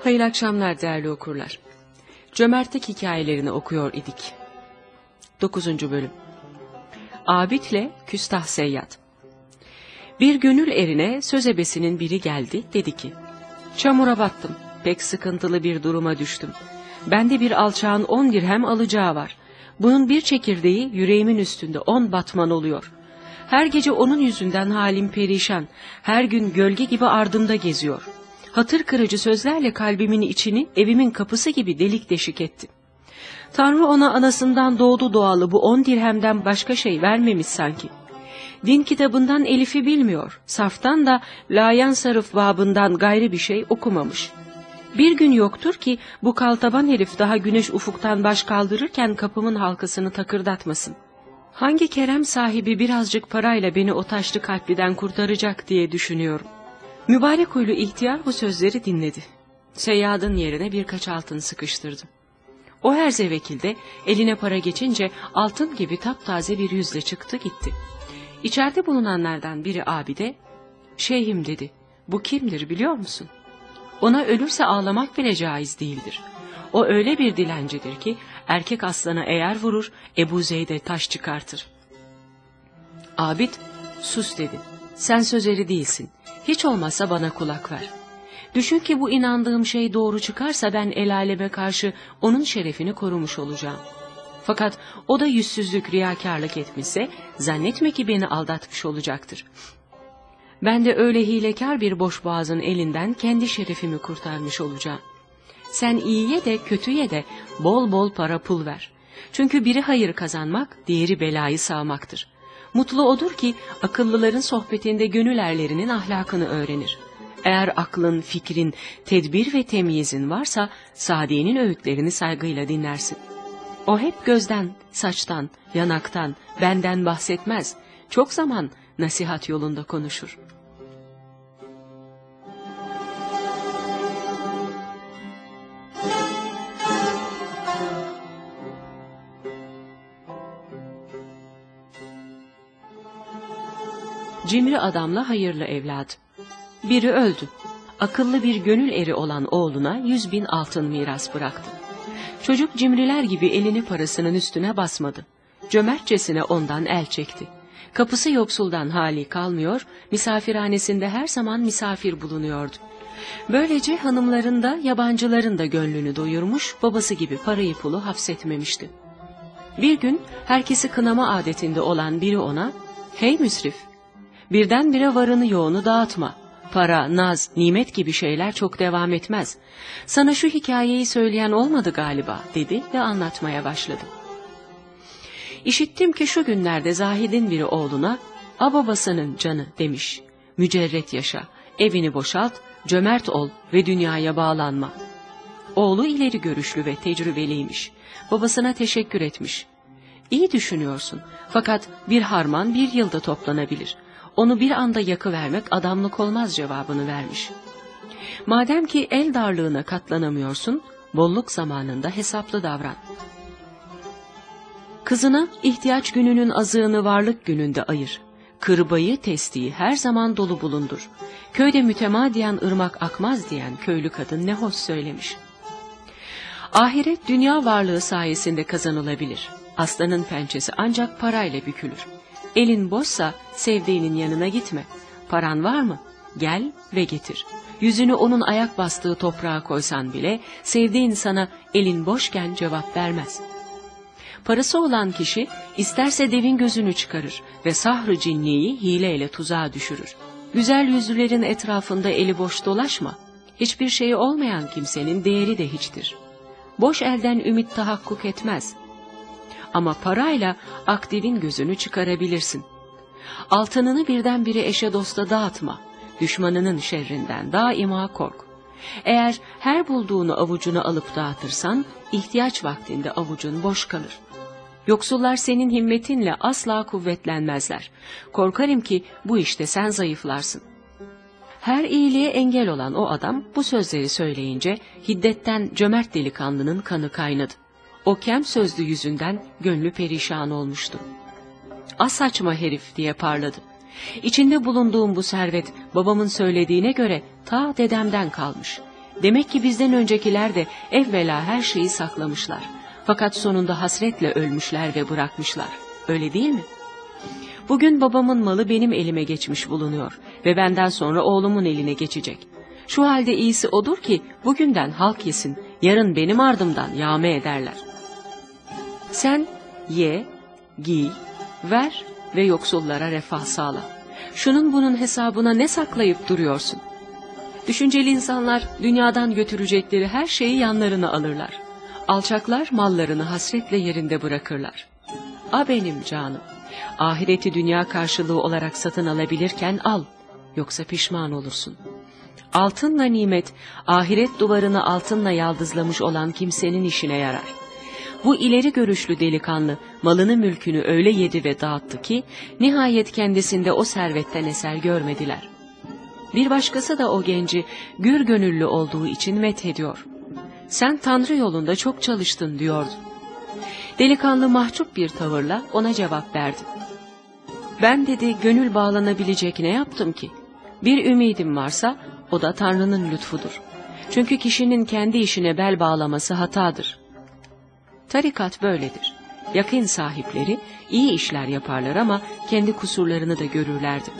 Hayırlı akşamlar değerli okurlar. Cömertlik hikayelerini okuyor idik. 9. Bölüm Abid'le Küstah Seyyad Bir gönül erine söz ebesinin biri geldi, dedi ki, Çamura battım, pek sıkıntılı bir duruma düştüm. Bende bir alçağın on dirhem alacağı var. Bunun bir çekirdeği yüreğimin üstünde on batman oluyor. Her gece onun yüzünden halim perişan, her gün gölge gibi ardımda geziyor. Hatır kırıcı sözlerle kalbimin içini evimin kapısı gibi delik deşik etti. Tanrı ona anasından doğdu doğalı bu on dirhemden başka şey vermemiş sanki. Din kitabından Elif'i bilmiyor, saftan da layan sarıf babından gayrı bir şey okumamış. Bir gün yoktur ki bu kaltaban herif daha güneş ufuktan baş kaldırırken kapımın halkasını takırdatmasın. Hangi kerem sahibi birazcık parayla beni o taşlı kalpliden kurtaracak diye düşünüyorum. Mübarek huylu ihtiyar bu sözleri dinledi. Seyyadın yerine birkaç altın sıkıştırdı. O her zevekilde eline para geçince altın gibi taptaze bir yüzle çıktı gitti. İçeride bulunanlardan biri abide, şeyhim dedi, bu kimdir biliyor musun? Ona ölürse ağlamak bile caiz değildir. O öyle bir dilencidir ki erkek aslana eğer vurur Ebu Zeyd'e taş çıkartır. Abid sus dedi. Sen sözeri değilsin. Hiç olmazsa bana kulak ver. Düşün ki bu inandığım şey doğru çıkarsa ben el aleme karşı onun şerefini korumuş olacağım. Fakat o da yüzsüzlük, riyakarlık etmişse zannetme ki beni aldatmış olacaktır. Ben de öyle hilekar bir boşboğazın elinden kendi şerefimi kurtarmış olacağım. Sen iyiye de kötüye de bol bol para pul ver. Çünkü biri hayır kazanmak, diğeri belayı sağmaktır. Mutlu odur ki akıllıların sohbetinde gönül erlerinin ahlakını öğrenir. Eğer aklın, fikrin, tedbir ve temyizin varsa Sadiye'nin öğütlerini saygıyla dinlersin. O hep gözden, saçtan, yanaktan, benden bahsetmez. Çok zaman nasihat yolunda konuşur. Cimri adamla hayırlı evladı. Biri öldü. Akıllı bir gönül eri olan oğluna yüz bin altın miras bıraktı. Çocuk cimriler gibi elini parasının üstüne basmadı. Cömertçesine ondan el çekti. Kapısı yoksuldan hali kalmıyor, misafirhanesinde her zaman misafir bulunuyordu. Böylece hanımların da yabancıların da gönlünü doyurmuş, babası gibi parayı pulu hapsetmemişti. Bir gün herkesi kınama adetinde olan biri ona, ''Hey müsrif, birdenbire varını yoğunu dağıtma. Para, naz, nimet gibi şeyler çok devam etmez. Sana şu hikayeyi söyleyen olmadı galiba dedi ve anlatmaya başladı. İşittim ki şu günlerde Zahid'in biri oğluna, a babasının canı demiş. Mücerret yaşa, evini boşalt, cömert ol ve dünyaya bağlanma. Oğlu ileri görüşlü ve tecrübeliymiş. Babasına teşekkür etmiş. İyi düşünüyorsun fakat bir harman bir yılda toplanabilir onu bir anda yakıvermek adamlık olmaz cevabını vermiş. Madem ki el darlığına katlanamıyorsun, bolluk zamanında hesaplı davran. Kızına ihtiyaç gününün azığını varlık gününde ayır. Kırbayı testiyi her zaman dolu bulundur. Köyde mütemadiyen ırmak akmaz diyen köylü kadın ne hoş söylemiş. Ahiret dünya varlığı sayesinde kazanılabilir. Aslanın pençesi ancak parayla bükülür. Elin boşsa sevdiğinin yanına gitme. Paran var mı? Gel ve getir. Yüzünü onun ayak bastığı toprağa koysan bile sevdiğin sana elin boşken cevap vermez. Parası olan kişi isterse devin gözünü çıkarır ve sahrı cinniyi hileyle tuzağa düşürür. Güzel yüzlülerin etrafında eli boş dolaşma. Hiçbir şeyi olmayan kimsenin değeri de hiçtir. Boş elden ümit tahakkuk etmez. Ama parayla akdivin gözünü çıkarabilirsin. Altınını birdenbire eşe dosta dağıtma. Düşmanının şerrinden daima kork. Eğer her bulduğunu avucuna alıp dağıtırsan, ihtiyaç vaktinde avucun boş kalır. Yoksullar senin himmetinle asla kuvvetlenmezler. Korkarım ki bu işte sen zayıflarsın. Her iyiliğe engel olan o adam bu sözleri söyleyince hiddetten cömert delikanlının kanı kaynadı. O kem sözlü yüzünden gönlü perişan olmuştu. Az saçma herif diye parladı. İçinde bulunduğum bu servet babamın söylediğine göre ta dedemden kalmış. Demek ki bizden öncekiler de evvela her şeyi saklamışlar. Fakat sonunda hasretle ölmüşler ve bırakmışlar. Öyle değil mi? Bugün babamın malı benim elime geçmiş bulunuyor ve benden sonra oğlumun eline geçecek. Şu halde iyisi odur ki bugünden halk yesin, yarın benim ardımdan yağme ederler. Sen ye, giy, ver ve yoksullara refah sağla. Şunun bunun hesabına ne saklayıp duruyorsun? Düşünceli insanlar dünyadan götürecekleri her şeyi yanlarına alırlar. Alçaklar mallarını hasretle yerinde bırakırlar. A benim canım, ahireti dünya karşılığı olarak satın alabilirken al, yoksa pişman olursun. Altınla nimet, ahiret duvarını altınla yaldızlamış olan kimsenin işine yarar. Bu ileri görüşlü delikanlı malını mülkünü öyle yedi ve dağıttı ki nihayet kendisinde o servetten eser görmediler. Bir başkası da o genci gür gönüllü olduğu için methediyor. Sen Tanrı yolunda çok çalıştın diyordu. Delikanlı mahcup bir tavırla ona cevap verdi. Ben dedi gönül bağlanabilecek ne yaptım ki? Bir ümidim varsa o da Tanrı'nın lütfudur. Çünkü kişinin kendi işine bel bağlaması hatadır. Tarikat böyledir. Yakın sahipleri iyi işler yaparlar ama kendi kusurlarını da görürlerdi.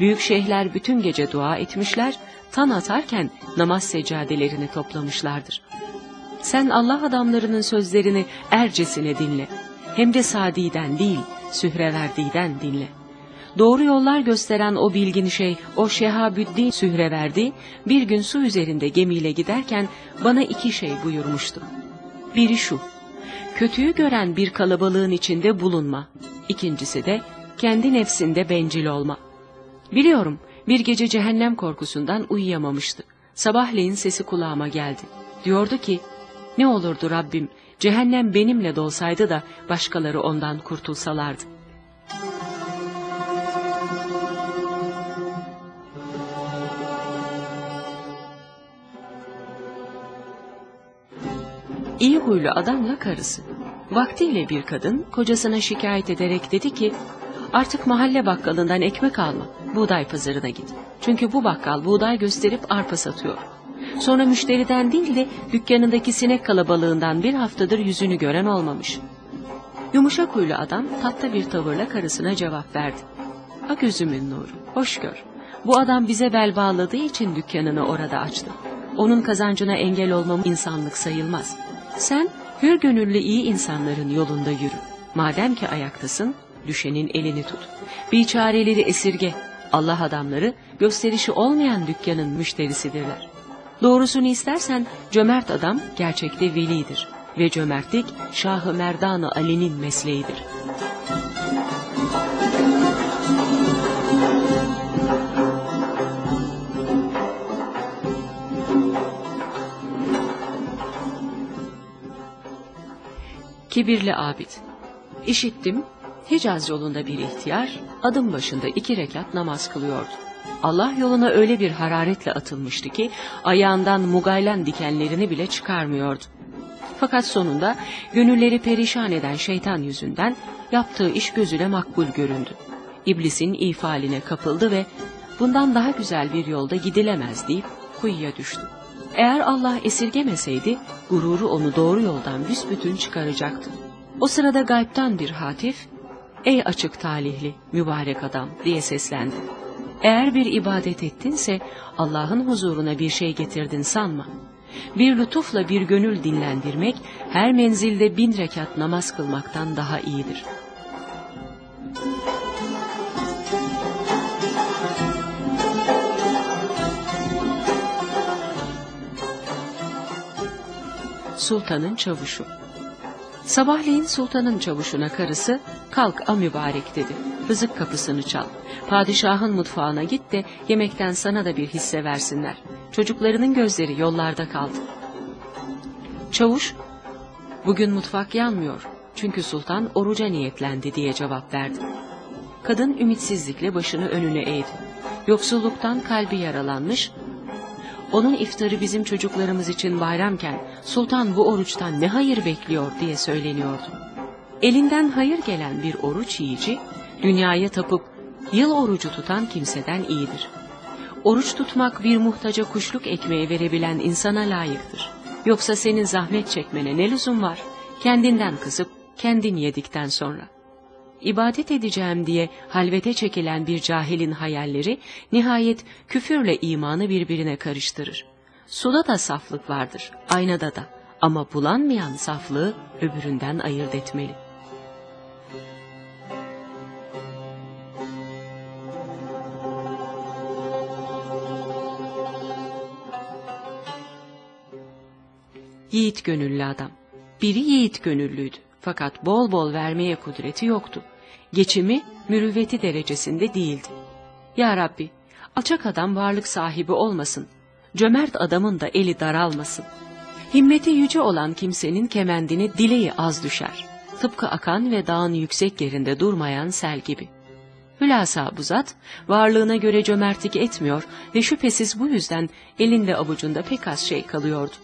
Büyük şeyhler bütün gece dua etmişler, tan atarken namaz seccadelerini toplamışlardır. Sen Allah adamlarının sözlerini ercesine dinle. Hem de Sadi'den değil, Sühreverdi'den dinle. Doğru yollar gösteren o bilgin şey, o Şehabüddin Sühreverdi, bir gün su üzerinde gemiyle giderken bana iki şey buyurmuştu. Biri şu, kötüyü gören bir kalabalığın içinde bulunma. İkincisi de kendi nefsinde bencil olma. Biliyorum bir gece cehennem korkusundan uyuyamamıştı. Sabahleyin sesi kulağıma geldi. Diyordu ki, ne olurdu Rabbim, cehennem benimle dolsaydı da başkaları ondan kurtulsalardı. İyi huylu adamla karısı. Vaktiyle bir kadın kocasına şikayet ederek dedi ki, artık mahalle bakkalından ekmek alma, buğday pazarına git. Çünkü bu bakkal buğday gösterip arpa satıyor. Sonra müşteriden değil de dükkanındaki sinek kalabalığından bir haftadır yüzünü gören olmamış. Yumuşak huylu adam tatlı bir tavırla karısına cevap verdi. Ha gözümün nuru, hoş gör. Bu adam bize bel bağladığı için dükkanını orada açtı. Onun kazancına engel olmam insanlık sayılmaz. Sen hür gönüllü iyi insanların yolunda yürü. Madem ki ayaktasın, düşenin elini tut. Biçareleri esirge. Allah adamları gösterişi olmayan dükkanın müşterisidirler. Doğrusunu istersen cömert adam gerçekte velidir ve cömertlik Şah-ı Merdan-ı Ali'nin mesleğidir. Kibirli abid. İşittim, Hicaz yolunda bir ihtiyar, adım başında iki rekat namaz kılıyordu. Allah yoluna öyle bir hararetle atılmıştı ki, ayağından mugaylan dikenlerini bile çıkarmıyordu. Fakat sonunda gönülleri perişan eden şeytan yüzünden yaptığı iş gözüne makbul göründü. İblisin ifaline kapıldı ve bundan daha güzel bir yolda gidilemez deyip kuyuya düştü. Eğer Allah esirgemeseydi gururu onu doğru yoldan büsbütün çıkaracaktı. O sırada gaybtan bir hatif, ''Ey açık talihli, mübarek adam'' diye seslendi. Eğer bir ibadet ettinse Allah'ın huzuruna bir şey getirdin sanma. Bir lütufla bir gönül dinlendirmek her menzilde bin rekat namaz kılmaktan daha iyidir.'' Sultanın Çavuşu Sabahleyin sultanın çavuşuna karısı, kalk a mübarek dedi, rızık kapısını çal. Padişahın mutfağına git de yemekten sana da bir hisse versinler. Çocuklarının gözleri yollarda kaldı. Çavuş, bugün mutfak yanmıyor çünkü sultan oruca niyetlendi diye cevap verdi. Kadın ümitsizlikle başını önüne eğdi. Yoksulluktan kalbi yaralanmış, onun iftarı bizim çocuklarımız için bayramken sultan bu oruçtan ne hayır bekliyor diye söyleniyordu. Elinden hayır gelen bir oruç yiyici dünyaya tapıp yıl orucu tutan kimseden iyidir. Oruç tutmak bir muhtaca kuşluk ekmeği verebilen insana layıktır. Yoksa senin zahmet çekmene ne lüzum var? Kendinden kısıp kendin yedikten sonra. İbadet edeceğim diye halvete çekilen bir cahilin hayalleri nihayet küfürle imanı birbirine karıştırır. Suda da saflık vardır, aynada da ama bulanmayan saflığı öbüründen ayırt etmeli. Yiğit gönüllü adam. Biri yiğit gönüllüydü. Fakat bol bol vermeye kudreti yoktu. Geçimi mürüvveti derecesinde değildi. Ya Rabbi, alçak adam varlık sahibi olmasın. Cömert adamın da eli daralmasın. Himmeti yüce olan kimsenin kemendini dileği az düşer. Tıpkı akan ve dağın yüksek yerinde durmayan sel gibi. Hülasa bu zat, varlığına göre cömertlik etmiyor ve şüphesiz bu yüzden elinde avucunda pek az şey kalıyordu.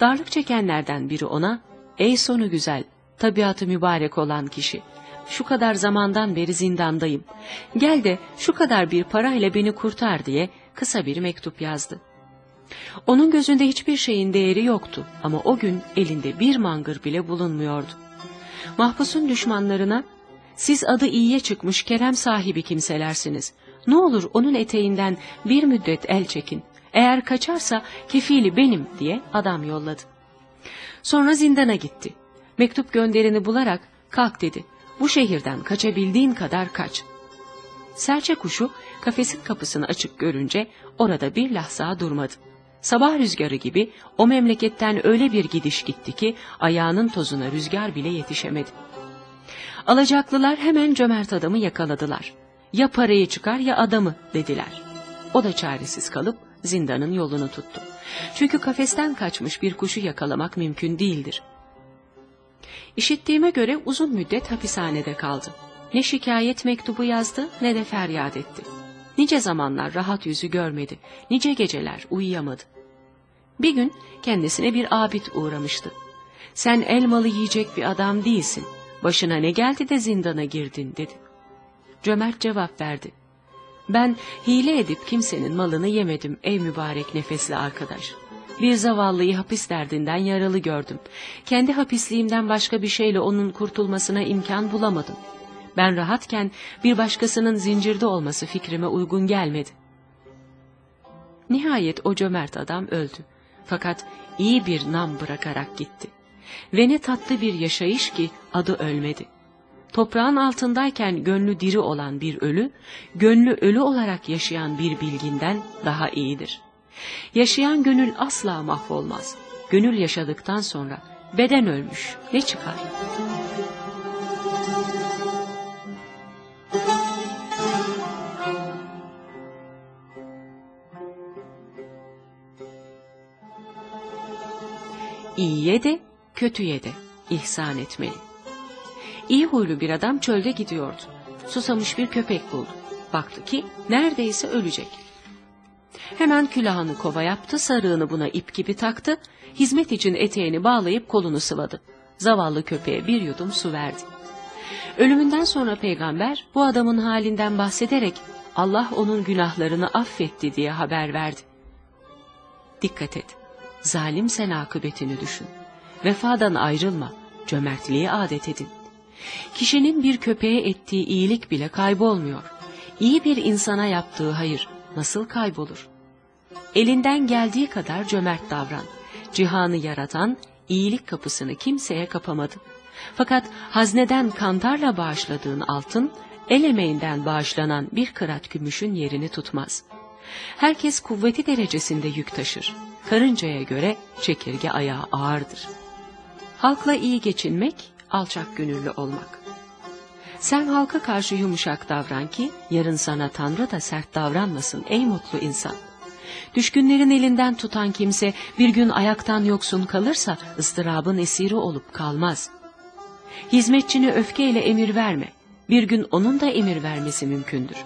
Darlık çekenlerden biri ona, ''Ey sonu güzel, tabiatı mübarek olan kişi, şu kadar zamandan beri zindandayım. Gel de şu kadar bir parayla beni kurtar diye kısa bir mektup yazdı. Onun gözünde hiçbir şeyin değeri yoktu ama o gün elinde bir mangır bile bulunmuyordu. Mahpusun düşmanlarına, siz adı iyiye çıkmış kerem sahibi kimselersiniz. Ne olur onun eteğinden bir müddet el çekin. Eğer kaçarsa kefili benim diye adam yolladı. Sonra zindana gitti. Mektup gönderini bularak kalk dedi. Bu şehirden kaçabildiğin kadar kaç. Serçe kuşu kafesin kapısını açık görünce orada bir lahza durmadı. Sabah rüzgarı gibi o memleketten öyle bir gidiş gitti ki ayağının tozuna rüzgar bile yetişemedi. Alacaklılar hemen cömert adamı yakaladılar. Ya parayı çıkar ya adamı dediler. O da çaresiz kalıp zindanın yolunu tuttu. Çünkü kafesten kaçmış bir kuşu yakalamak mümkün değildir. İşittiğime göre uzun müddet hapishanede kaldı. Ne şikayet mektubu yazdı ne de feryat etti. Nice zamanlar rahat yüzü görmedi, nice geceler uyuyamadı. Bir gün kendisine bir abid uğramıştı. Sen elmalı yiyecek bir adam değilsin, başına ne geldi de zindana girdin dedi. Cömert cevap verdi. Ben hile edip kimsenin malını yemedim ey mübarek nefesli arkadaş. Bir zavallıyı hapis derdinden yaralı gördüm. Kendi hapisliğimden başka bir şeyle onun kurtulmasına imkan bulamadım. Ben rahatken bir başkasının zincirde olması fikrime uygun gelmedi. Nihayet o cömert adam öldü. Fakat iyi bir nam bırakarak gitti. Ve ne tatlı bir yaşayış ki adı ölmedi. Toprağın altındayken gönlü diri olan bir ölü, gönlü ölü olarak yaşayan bir bilginden daha iyidir. Yaşayan gönül asla mahvolmaz. Gönül yaşadıktan sonra beden ölmüş ne çıkar? İyiye de kötüye de ihsan etmeli. İyi huylu bir adam çölde gidiyordu. Susamış bir köpek buldu. Baktı ki neredeyse ölecek. Hemen külahını kova yaptı, sarığını buna ip gibi taktı, hizmet için eteğini bağlayıp kolunu sıvadı. Zavallı köpeğe bir yudum su verdi. Ölümünden sonra peygamber bu adamın halinden bahsederek Allah onun günahlarını affetti diye haber verdi. Dikkat et, zalim sen akıbetini düşün. Vefadan ayrılma, cömertliğe adet edin. Kişinin bir köpeğe ettiği iyilik bile kaybolmuyor. İyi bir insana yaptığı hayır nasıl kaybolur? Elinden geldiği kadar cömert davran. Cihanı yaratan iyilik kapısını kimseye kapamadı. Fakat hazneden kantarla bağışladığın altın, el emeğinden bağışlanan bir kırat gümüşün yerini tutmaz. Herkes kuvveti derecesinde yük taşır. Karıncaya göre çekirge ayağı ağırdır. Halkla iyi geçinmek, alçak gönüllü olmak. Sen halka karşı yumuşak davran ki, yarın sana Tanrı da sert davranmasın ey mutlu insan. Düşkünlerin elinden tutan kimse bir gün ayaktan yoksun kalırsa ıstırabın esiri olup kalmaz. Hizmetçini öfkeyle emir verme. Bir gün onun da emir vermesi mümkündür.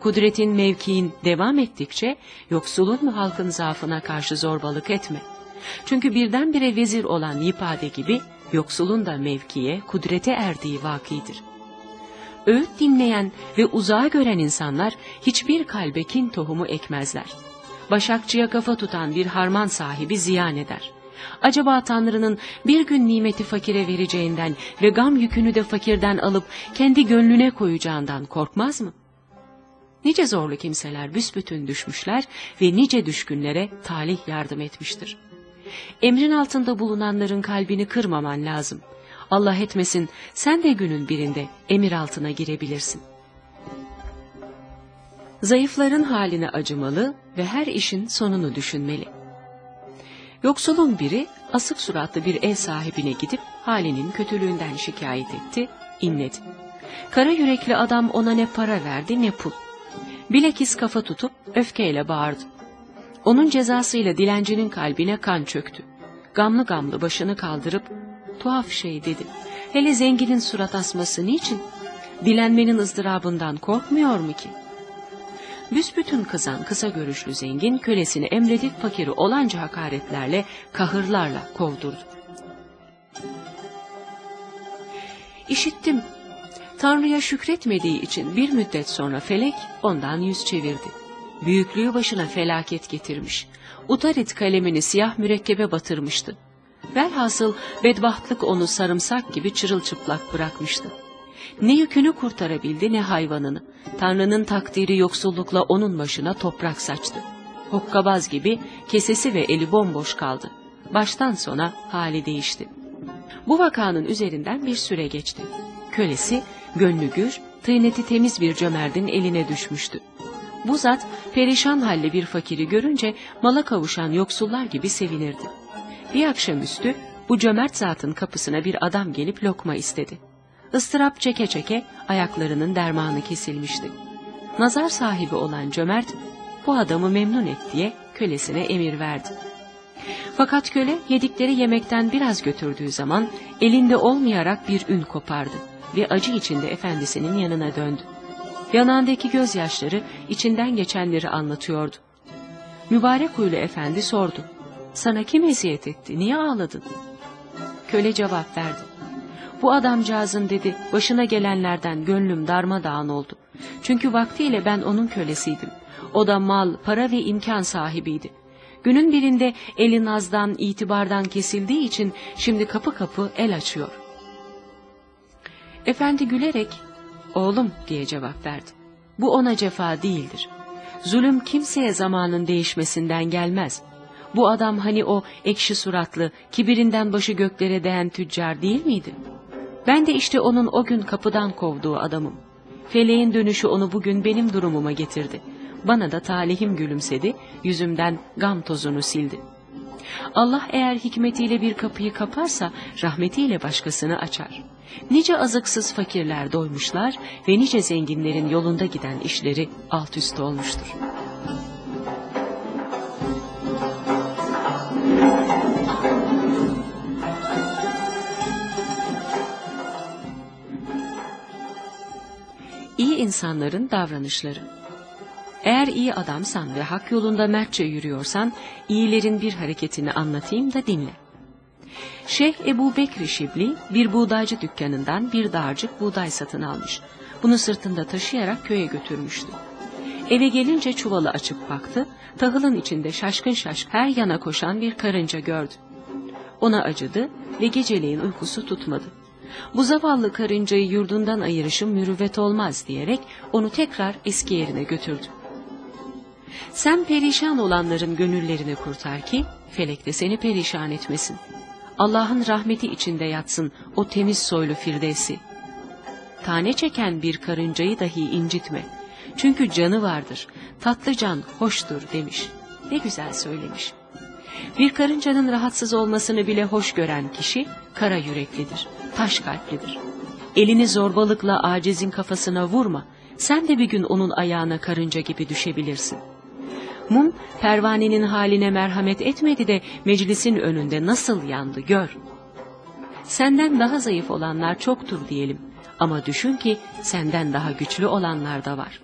Kudretin mevkiin devam ettikçe yoksulun mu halkın zaafına karşı zorbalık etme. Çünkü birdenbire vezir olan Yipade gibi yoksulun da mevkiye, kudrete erdiği vakidir. Öğüt dinleyen ve uzağa gören insanlar hiçbir kalbe kin tohumu ekmezler. Başakçıya kafa tutan bir harman sahibi ziyan eder. Acaba Tanrı'nın bir gün nimeti fakire vereceğinden ve gam yükünü de fakirden alıp kendi gönlüne koyacağından korkmaz mı? Nice zorlu kimseler büsbütün düşmüşler ve nice düşkünlere talih yardım etmiştir. Emrin altında bulunanların kalbini kırmaman lazım. Allah etmesin sen de günün birinde emir altına girebilirsin. Zayıfların haline acımalı ve her işin sonunu düşünmeli. Yoksulun biri asık suratlı bir ev sahibine gidip halinin kötülüğünden şikayet etti, inledi. Kara yürekli adam ona ne para verdi ne pul. Bilekis kafa tutup öfkeyle bağırdı. Onun cezasıyla dilencinin kalbine kan çöktü. Gamlı gamlı başını kaldırıp tuhaf şey dedi. Hele zenginin surat asması niçin? Dilenmenin ızdırabından korkmuyor mu ki? Büsbütün kızan kısa görüşlü zengin kölesini emredip fakiri olanca hakaretlerle, kahırlarla kovdurdu. İşittim. Tanrı'ya şükretmediği için bir müddet sonra felek ondan yüz çevirdi. Büyüklüğü başına felaket getirmiş. Utarit kalemini siyah mürekkebe batırmıştı. Velhasıl bedbahtlık onu sarımsak gibi çırılçıplak bırakmıştı. Ne yükünü kurtarabildi ne hayvanını. Tanrı'nın takdiri yoksullukla onun başına toprak saçtı. Hokkabaz gibi kesesi ve eli bomboş kaldı. Baştan sona hali değişti. Bu vakanın üzerinden bir süre geçti. Kölesi, gönlü gür, tıyneti temiz bir cömertin eline düşmüştü. Bu zat perişan halde bir fakiri görünce mala kavuşan yoksullar gibi sevinirdi. Bir akşamüstü bu cömert zatın kapısına bir adam gelip lokma istedi. Istırap çeke çeke ayaklarının dermanı kesilmişti. Nazar sahibi olan cömert bu adamı memnun et diye kölesine emir verdi. Fakat köle yedikleri yemekten biraz götürdüğü zaman elinde olmayarak bir ün kopardı ve acı içinde efendisinin yanına döndü. Yanağındaki gözyaşları içinden geçenleri anlatıyordu. Mübarek huylu efendi sordu. Sana kim eziyet etti, niye ağladın? Köle cevap verdi. Bu adamcağızın dedi başına gelenlerden gönlüm darmadağın oldu. Çünkü vaktiyle ben onun kölesiydim. O da mal, para ve imkan sahibiydi. Günün birinde eli nazdan, itibardan kesildiği için şimdi kapı kapı el açıyor. Efendi gülerek, oğlum diye cevap verdi. Bu ona cefa değildir. Zulüm kimseye zamanın değişmesinden gelmez. Bu adam hani o ekşi suratlı, kibirinden başı göklere değen tüccar değil miydi? Ben de işte onun o gün kapıdan kovduğu adamım. Feleğin dönüşü onu bugün benim durumuma getirdi. Bana da talihim gülümsedi, yüzümden gam tozunu sildi. Allah eğer hikmetiyle bir kapıyı kaparsa rahmetiyle başkasını açar. Nice azıksız fakirler doymuşlar ve nice zenginlerin yolunda giden işleri alt üst olmuştur. İyi insanların davranışları eğer iyi adamsan ve hak yolunda mertçe yürüyorsan, iyilerin bir hareketini anlatayım da dinle. Şeyh Ebu Bekri Şibli bir buğdaycı dükkanından bir dağarcık buğday satın almış. Bunu sırtında taşıyarak köye götürmüştü. Eve gelince çuvalı açıp baktı, tahılın içinde şaşkın şaşk her yana koşan bir karınca gördü. Ona acıdı ve geceleyin uykusu tutmadı. Bu zavallı karıncayı yurdundan ayırışım mürüvvet olmaz diyerek onu tekrar eski yerine götürdü. Sen perişan olanların gönüllerini kurtar ki felek de seni perişan etmesin. Allah'ın rahmeti içinde yatsın o temiz soylu firdevsi. Tane çeken bir karıncayı dahi incitme. Çünkü canı vardır, tatlı can hoştur demiş. Ne güzel söylemiş. Bir karıncanın rahatsız olmasını bile hoş gören kişi kara yüreklidir, taş kalplidir. Elini zorbalıkla acizin kafasına vurma, sen de bir gün onun ayağına karınca gibi düşebilirsin.'' Mum pervanenin haline merhamet etmedi de meclisin önünde nasıl yandı gör. Senden daha zayıf olanlar çoktur diyelim ama düşün ki senden daha güçlü olanlar da var.